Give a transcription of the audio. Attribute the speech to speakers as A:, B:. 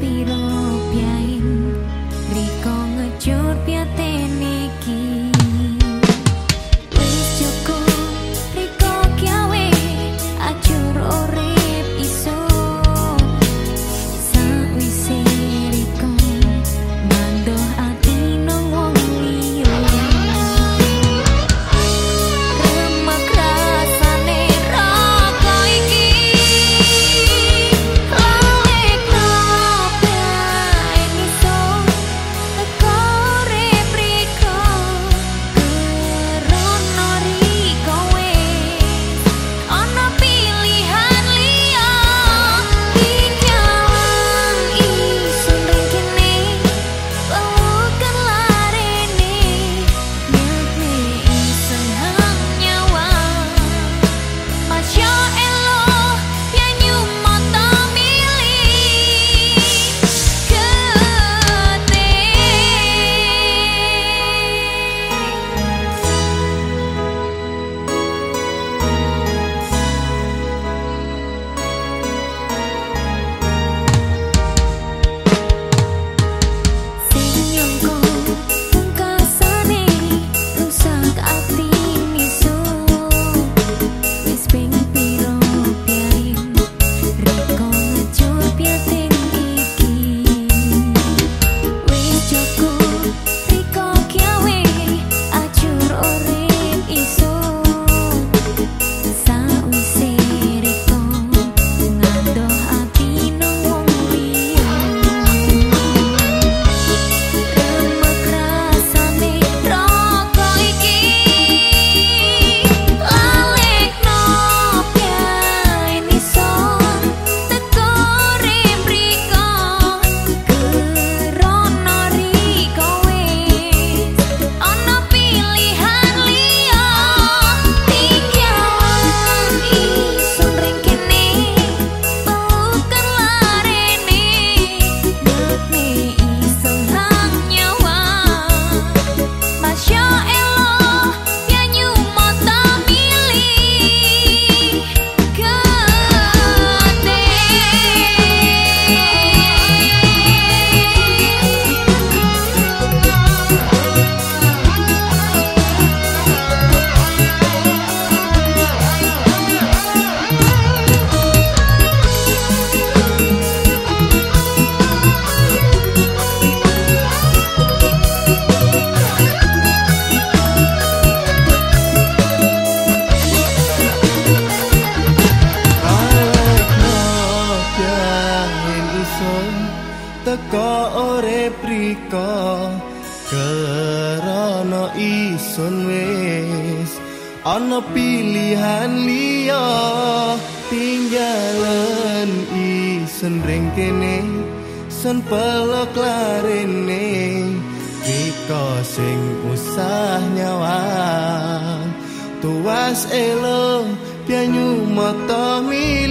A: piro piain. Riko ngejur piate niki ki priko Kerana isun wis Ana pilihan liya. Tinggalan isun ring kene Sun pelok larene Kiko sing usah nyawang Tuas elo Pianyu moto mi